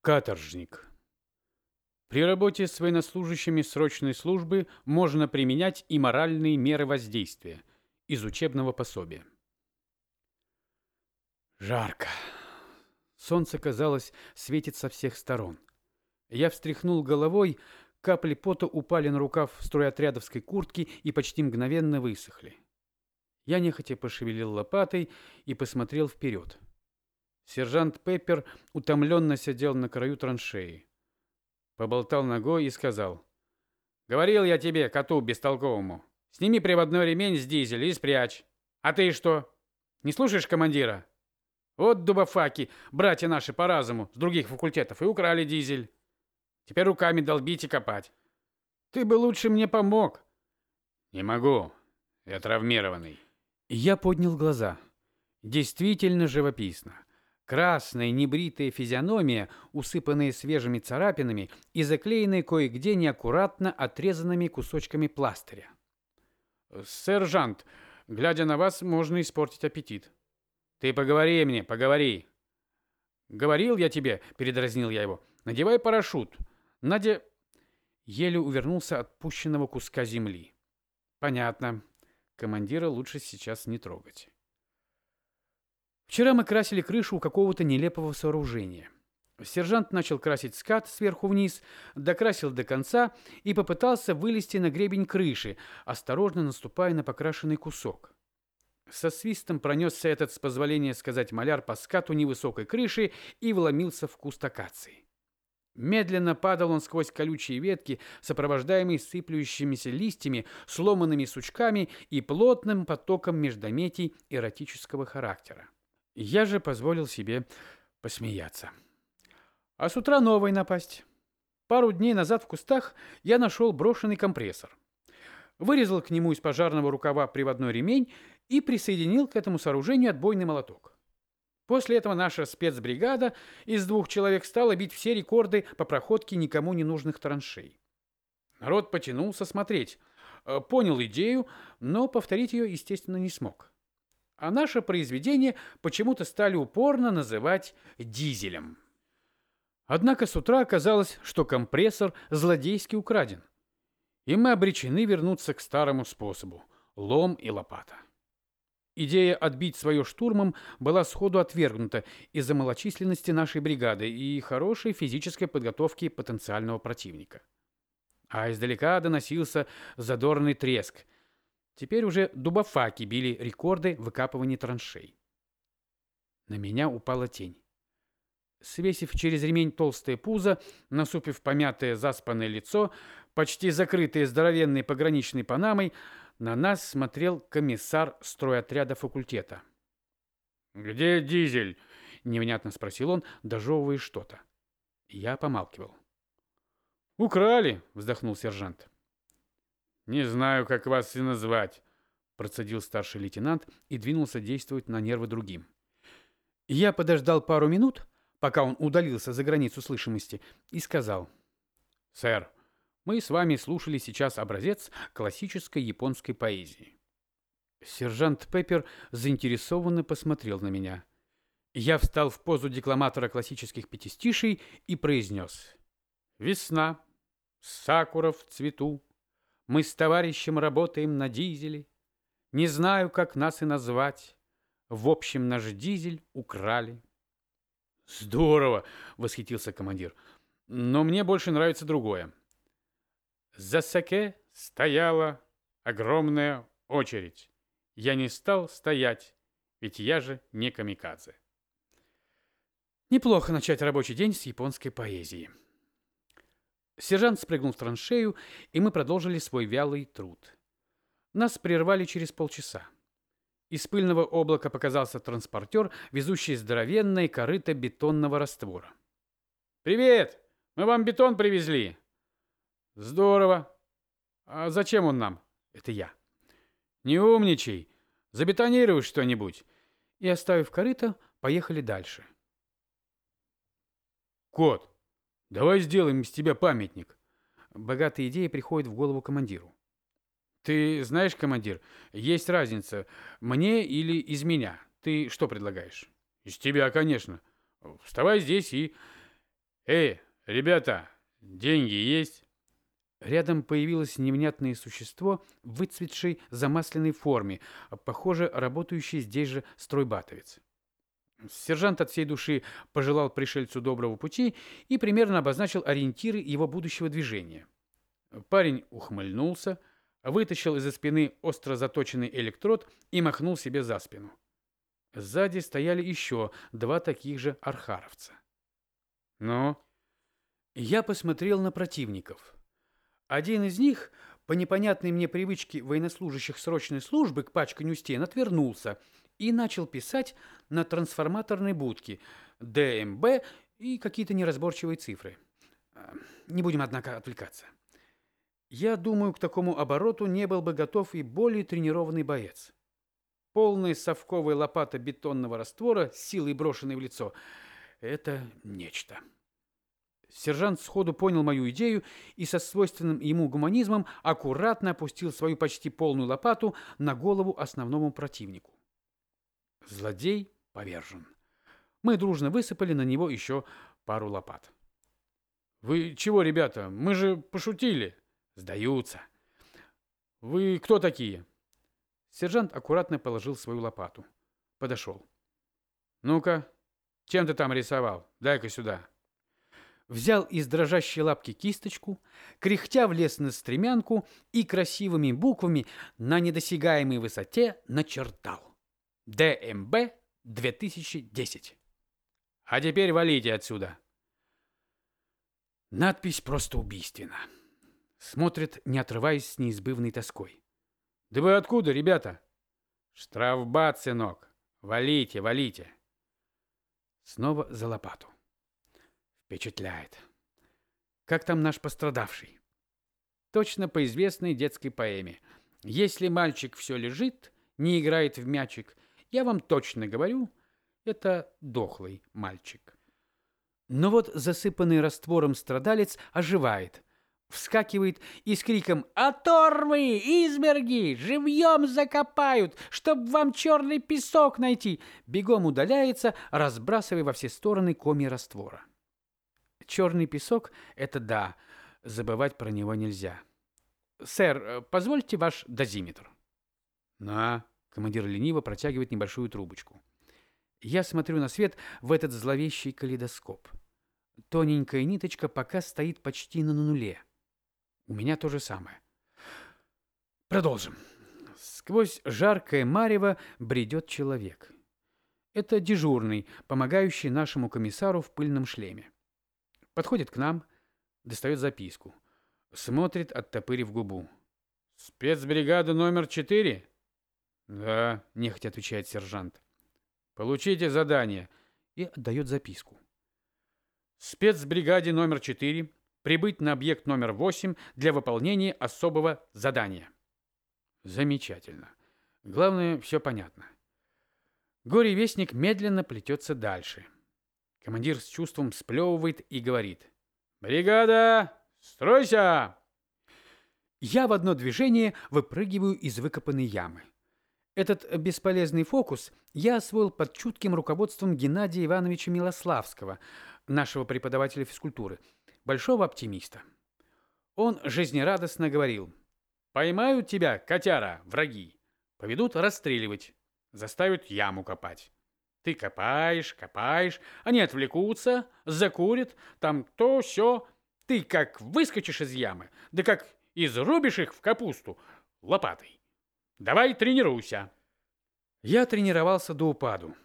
Каторжник. При работе с военнослужащими срочной службы можно применять и моральные меры воздействия из учебного пособия. Жарко. Солнце, казалось, светит со всех сторон. Я встряхнул головой, капли пота упали на рукав стройотрядовской куртки и почти мгновенно высохли. Я нехотя пошевелил лопатой и посмотрел вперед. Сержант Пеппер утомленно сидел на краю траншеи. Поболтал ногой и сказал. «Говорил я тебе, коту бестолковому, сними приводной ремень с дизеля и спрячь. А ты что, не слушаешь командира? Вот дубофаки, братья наши по разуму, с других факультетов, и украли дизель. Теперь руками долбить и копать. Ты бы лучше мне помог». «Не могу, я травмированный». Я поднял глаза. Действительно живописно. Красная небритая физиономия, усыпанная свежими царапинами и заклеенная кое-где неаккуратно отрезанными кусочками пластыря. «Сержант, глядя на вас, можно испортить аппетит». «Ты поговори мне, поговори». «Говорил я тебе», — передразнил я его, — «надевай парашют». Надя еле увернулся от пущенного куска земли. «Понятно. Командира лучше сейчас не трогать». Вчера мы красили крышу у какого-то нелепого сооружения. Сержант начал красить скат сверху вниз, докрасил до конца и попытался вылезти на гребень крыши, осторожно наступая на покрашенный кусок. Со свистом пронесся этот, с позволения сказать, маляр по скату невысокой крыши и вломился в куст акации. Медленно падал он сквозь колючие ветки, сопровождаемый сыплющимися листьями, сломанными сучками и плотным потоком междометий эротического характера. Я же позволил себе посмеяться. А с утра новой напасть. Пару дней назад в кустах я нашел брошенный компрессор. Вырезал к нему из пожарного рукава приводной ремень и присоединил к этому сооружению отбойный молоток. После этого наша спецбригада из двух человек стала бить все рекорды по проходке никому не нужных траншей. Народ потянулся смотреть. Э, понял идею, но повторить ее, естественно, не смог а наше произведение почему-то стали упорно называть дизелем. Однако с утра оказалось, что компрессор злодейски украден, и мы обречены вернуться к старому способу – лом и лопата. Идея отбить свое штурмом была сходу отвергнута из-за малочисленности нашей бригады и хорошей физической подготовки потенциального противника. А издалека доносился задорный треск – Теперь уже дубофаки били рекорды выкапывания траншей. На меня упала тень. Свесив через ремень толстое пузо, насупив помятое заспанное лицо, почти закрытое здоровенной пограничной панамой, на нас смотрел комиссар стройотряда факультета. «Где дизель?» — невнятно спросил он, дожевывая что-то. Я помалкивал. «Украли!» — вздохнул сержант. «Не знаю, как вас и назвать», — процедил старший лейтенант и двинулся действовать на нервы другим. Я подождал пару минут, пока он удалился за границу слышимости, и сказал. «Сэр, мы с вами слушали сейчас образец классической японской поэзии». Сержант Пеппер заинтересованно посмотрел на меня. Я встал в позу декламатора классических пятистишей и произнес. «Весна, сакура в цвету, мы с товарищем работаем на дизеле. Не знаю, как нас и назвать. В общем, наш дизель украли. Здорово, восхитился командир. Но мне больше нравится другое. За саке стояла огромная очередь. Я не стал стоять, ведь я же не камикадзе. Неплохо начать рабочий день с японской поэзии. Сержант спрыгнул в траншею, и мы продолжили свой вялый труд. Нас прервали через полчаса. Из пыльного облака показался транспортер, везущий здоровенное корыто бетонного раствора. «Привет! Мы вам бетон привезли!» «Здорово! А зачем он нам?» «Это я». «Не умничай! Забетонируй что-нибудь!» И, оставив корыто, поехали дальше. «Кот, Давай сделаем из тебя памятник. Богатая идея приходит в голову командиру. Ты знаешь, командир, есть разница, мне или из меня. Ты что предлагаешь? Из тебя, конечно. Вставай здесь и... «Эй, ребята, деньги есть?» Рядом появилось невнятное существо в выцветшей замасленной форме, похоже, работающий здесь же стройбатовец. Сержант от всей души пожелал пришельцу доброго пути и примерно обозначил ориентиры его будущего движения. Парень ухмыльнулся, вытащил из-за спины остро заточенный электрод и махнул себе за спину. Сзади стояли еще два таких же архаровца. Но я посмотрел на противников. Один из них, по непонятной мне привычке военнослужащих срочной службы к пачканью стен, отвернулся и начал писать на трансформаторной будке ДМБ и какие-то неразборчивые цифры. А, не будем, однако, отвлекаться. Я думаю, к такому обороту не был бы готов и более тренированный боец. Полная совковая лопата бетонного раствора, силой брошенной в лицо — это нечто. Сержант сходу понял мою идею и со свойственным ему гуманизмом аккуратно опустил свою почти полную лопату на голову основному противнику. Злодей повержен. Мы дружно высыпали на него еще пару лопат. «Вы чего, ребята? Мы же пошутили!» «Сдаются!» «Вы кто такие?» Сержант аккуратно положил свою лопату. Подошел. «Ну-ка, чем ты там рисовал? Дай-ка сюда!» Взял из дрожащей лапки кисточку, кряхтя влез на стремянку и красивыми буквами на недосягаемой высоте начертал. ДМБ 2010. А теперь валите отсюда. Надпись просто убийственна. Смотрит, не отрываясь с неизбывной тоской. Да вы откуда, ребята? Штрафбат, сынок. Валите, валите. Снова за лопату. Впечатляет. Как там наш пострадавший? Точно по известной детской поэме. Если мальчик все лежит, не играет в мячик – я вам точно говорю, это дохлый мальчик. Но вот засыпанный раствором страдалец оживает, вскакивает и с криком «Оторвы! Измерги! Живьем закопают, чтоб вам черный песок найти!» бегом удаляется, разбрасывая во все стороны коми раствора. Черный песок — это да, забывать про него нельзя. «Сэр, позвольте ваш дозиметр». «На, Командир лениво протягивает небольшую трубочку. Я смотрю на свет в этот зловещий калейдоскоп. Тоненькая ниточка пока стоит почти на нуле. У меня то же самое. Продолжим. Сквозь жаркое марево бредет человек. Это дежурный, помогающий нашему комиссару в пыльном шлеме. Подходит к нам, достает записку. Смотрит, оттопырив губу. «Спецбригада номер четыре?» «Да», — нехотя отвечает сержант. «Получите задание» и отдает записку. Спецбригаде номер 4 прибыть на объект номер 8 для выполнения особого задания. Замечательно. Главное, все понятно. Горе-вестник медленно плетется дальше. Командир с чувством сплевывает и говорит. «Бригада, стройся!» Я в одно движение выпрыгиваю из выкопанной ямы. Этот бесполезный фокус я освоил под чутким руководством Геннадия Ивановича Милославского, нашего преподавателя физкультуры, большого оптимиста. Он жизнерадостно говорил, «Поймают тебя, котяра, враги, поведут расстреливать, заставят яму копать. Ты копаешь, копаешь, они отвлекутся, закурят, там то, все. Ты как выскочишь из ямы, да как изрубишь их в капусту лопатой. Давай тренируйся. Я тренировался до упаду.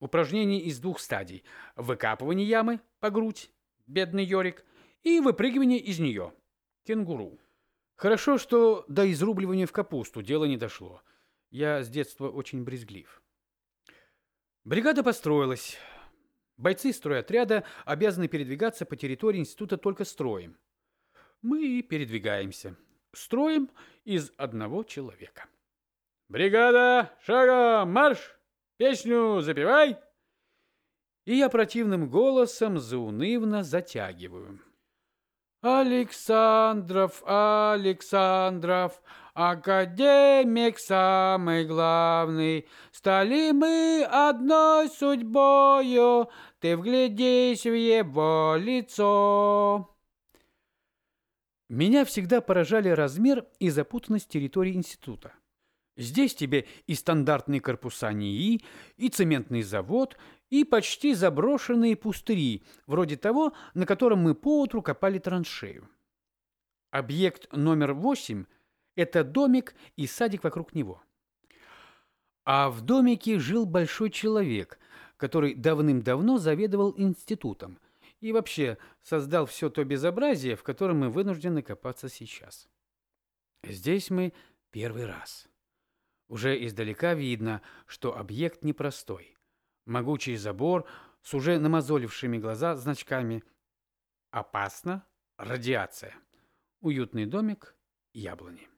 Упражнение из двух стадий. Выкапывание ямы по грудь, бедный Йорик, и выпрыгивание из нее, кенгуру. Хорошо, что до изрубливания в капусту дело не дошло. Я с детства очень брезглив. Бригада построилась. Бойцы стройотряда обязаны передвигаться по территории института только строем. Мы и передвигаемся. Строим из одного человека. «Бригада, шагом, марш! Песню запевай!» И я противным голосом заунывно затягиваю. Александров, Александров, академик самый главный, Стали мы одной судьбою, ты вглядись в его лицо. Меня всегда поражали размер и запутанность территории института. Здесь тебе и стандартные корпуса НИИ, и цементный завод, и почти заброшенные пустыри, вроде того, на котором мы поутру копали траншею. Объект номер восемь – это домик и садик вокруг него. А в домике жил большой человек, который давным-давно заведовал институтом и вообще создал все то безобразие, в котором мы вынуждены копаться сейчас. Здесь мы первый раз. Уже издалека видно, что объект непростой. Могучий забор с уже намазолившими глаза значками «Опасно. Радиация». Уютный домик. Яблони.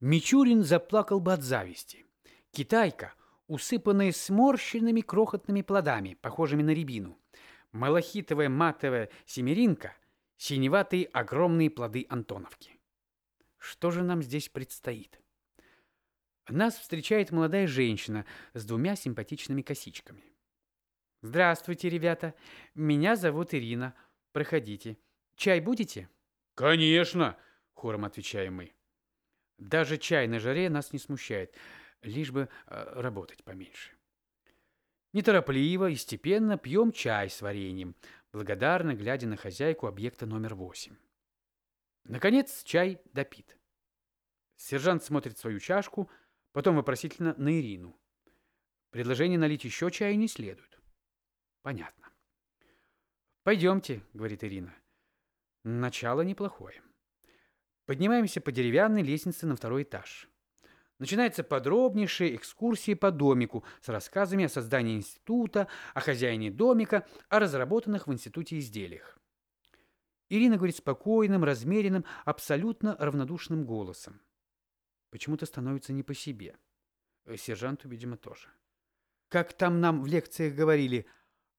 Мичурин заплакал бы от зависти. Китайка, усыпанная сморщенными крохотными плодами, похожими на рябину. Малахитовая матовая семеринка, синеватые огромные плоды Антоновки. Что же нам здесь предстоит? Нас встречает молодая женщина с двумя симпатичными косичками. «Здравствуйте, ребята. Меня зовут Ирина. Проходите. Чай будете?» «Конечно!» — хором отвечаем мы. Даже чай на жаре нас не смущает лишь бы э, работать поменьше. Неторопливо и степенно пьем чай с вареньем, благодарно глядя на хозяйку объекта номер восемь. Наконец чай допит. Сержант смотрит свою чашку, потом вопросительно на Ирину. Предложение налить еще чая не следует. Понятно. «Пойдемте», — говорит Ирина. Начало неплохое. Поднимаемся по деревянной лестнице на второй этаж. Начинается подробнейшая экскурсия по домику с рассказами о создании института, о хозяине домика, о разработанных в институте изделиях. Ирина говорит спокойным, размеренным, абсолютно равнодушным голосом. Почему-то становится не по себе. Э, сержанту, видимо, тоже. Как там нам в лекциях говорили,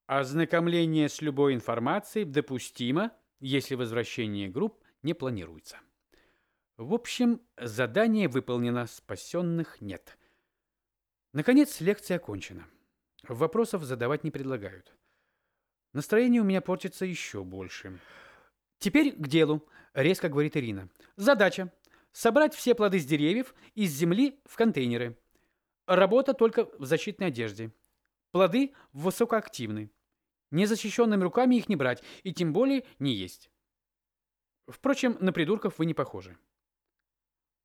ознакомление с любой информацией допустимо, если возвращение групп не планируется. В общем, задание выполнено, спасенных нет. Наконец, лекция окончена. Вопросов задавать не предлагают. Настроение у меня портится еще больше. Теперь к делу, резко говорит Ирина. Задача – собрать все плоды с деревьев из земли в контейнеры. Работа только в защитной одежде. Плоды высокоактивны. Незащищенными руками их не брать, и тем более не есть. Впрочем, на придурков вы не похожи.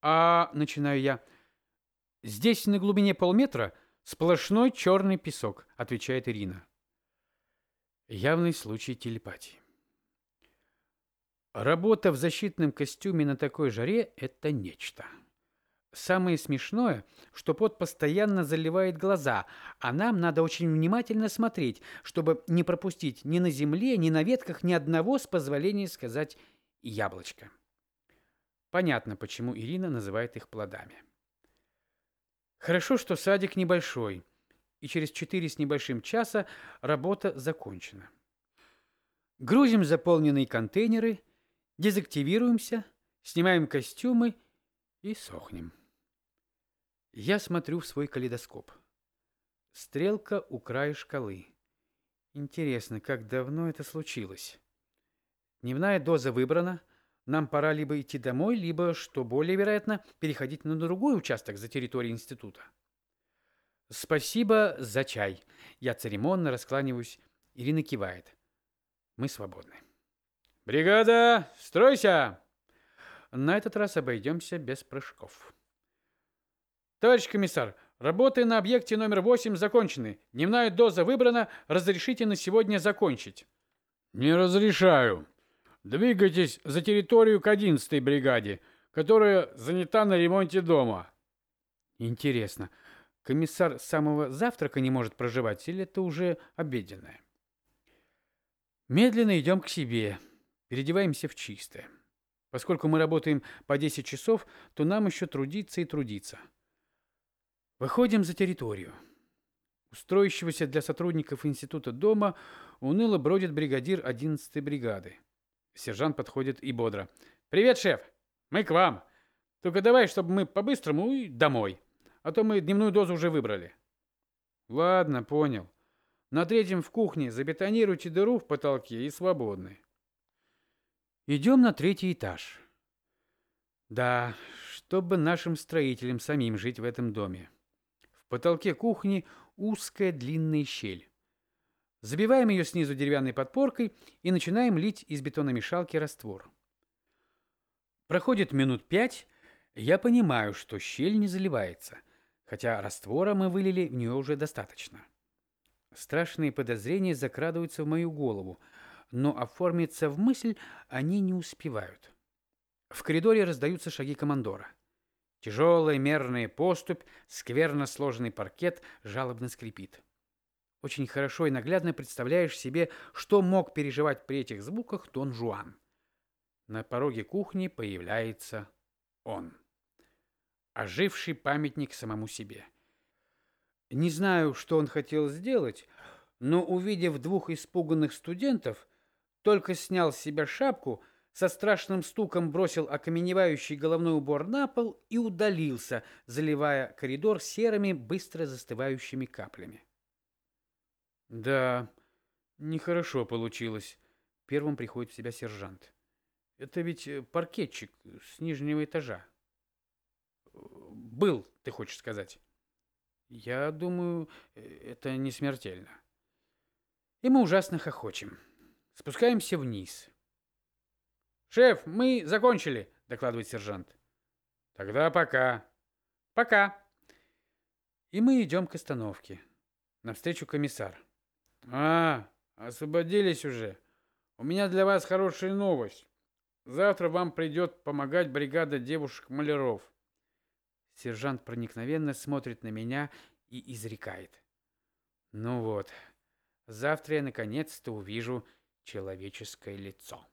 А, начинаю я. Здесь на глубине полметра сплошной черный песок, отвечает Ирина. Явный случай телепатии. Работа в защитном костюме на такой жаре – это нечто. Самое смешное, что пот постоянно заливает глаза, а нам надо очень внимательно смотреть, чтобы не пропустить ни на земле, ни на ветках ни одного, с позволения сказать, яблочко. Понятно, почему Ирина называет их плодами. Хорошо, что садик небольшой, и через четыре с небольшим часа работа закончена. Грузим заполненные контейнеры, дезактивируемся, снимаем костюмы и сохнем. Я смотрю в свой калейдоскоп. Стрелка у края шкалы. Интересно, как давно это случилось? Дневная доза выбрана, нам пора либо идти домой, либо, что более вероятно, переходить на другой участок за территорией института. Спасибо за чай. Я церемонно раскланиваюсь. Ирина кивает. Мы свободны. Бригада, стройся! На этот раз обойдемся без прыжков. Товарищ комиссар, работы на объекте номер 8 закончены. Дневная доза выбрана. Разрешите на сегодня закончить. Не разрешаю. Двигайтесь за территорию к 11-й бригаде, которая занята на ремонте дома. Интересно, комиссар с самого завтрака не может проживать, или это уже обеденное? Медленно идем к себе, переодеваемся в чистое. Поскольку мы работаем по 10 часов, то нам еще трудиться и трудиться. Выходим за территорию. Устроившегося для сотрудников института дома уныло бродит бригадир 11-й бригады. Сержант подходит и бодро. «Привет, шеф! Мы к вам! Только давай, чтобы мы по-быстрому и домой, а то мы дневную дозу уже выбрали». «Ладно, понял. На третьем в кухне забетонируйте дыру в потолке и свободны. Идем на третий этаж. Да, чтобы нашим строителям самим жить в этом доме. В потолке кухни узкая длинная щель. Забиваем ее снизу деревянной подпоркой и начинаем лить из бетономешалки раствор. Проходит минут пять, я понимаю, что щель не заливается, хотя раствора мы вылили в нее уже достаточно. Страшные подозрения закрадываются в мою голову, но оформиться в мысль они не успевают. В коридоре раздаются шаги командора. Тяжелая мерная поступь, скверно сложенный паркет жалобно скрипит. Очень хорошо и наглядно представляешь себе, что мог переживать при этих звуках Дон Жуан. На пороге кухни появляется он. Оживший памятник самому себе. Не знаю, что он хотел сделать, но, увидев двух испуганных студентов, только снял с себя шапку, со страшным стуком бросил окаменевающий головной убор на пол и удалился, заливая коридор серыми, быстро застывающими каплями. Да, нехорошо получилось. Первым приходит в себя сержант. Это ведь э, паркетчик с нижнего этажа. Был, ты хочешь сказать? Я думаю, э, это не смертельно. И мы ужасно хохочем. Спускаемся вниз. «Шеф, мы закончили», — докладывает сержант. «Тогда пока». «Пока». И мы идем к остановке. Навстречу комиссар. «А, освободились уже. У меня для вас хорошая новость. Завтра вам придет помогать бригада девушек-маляров». Сержант проникновенно смотрит на меня и изрекает. «Ну вот, завтра я наконец-то увижу человеческое лицо».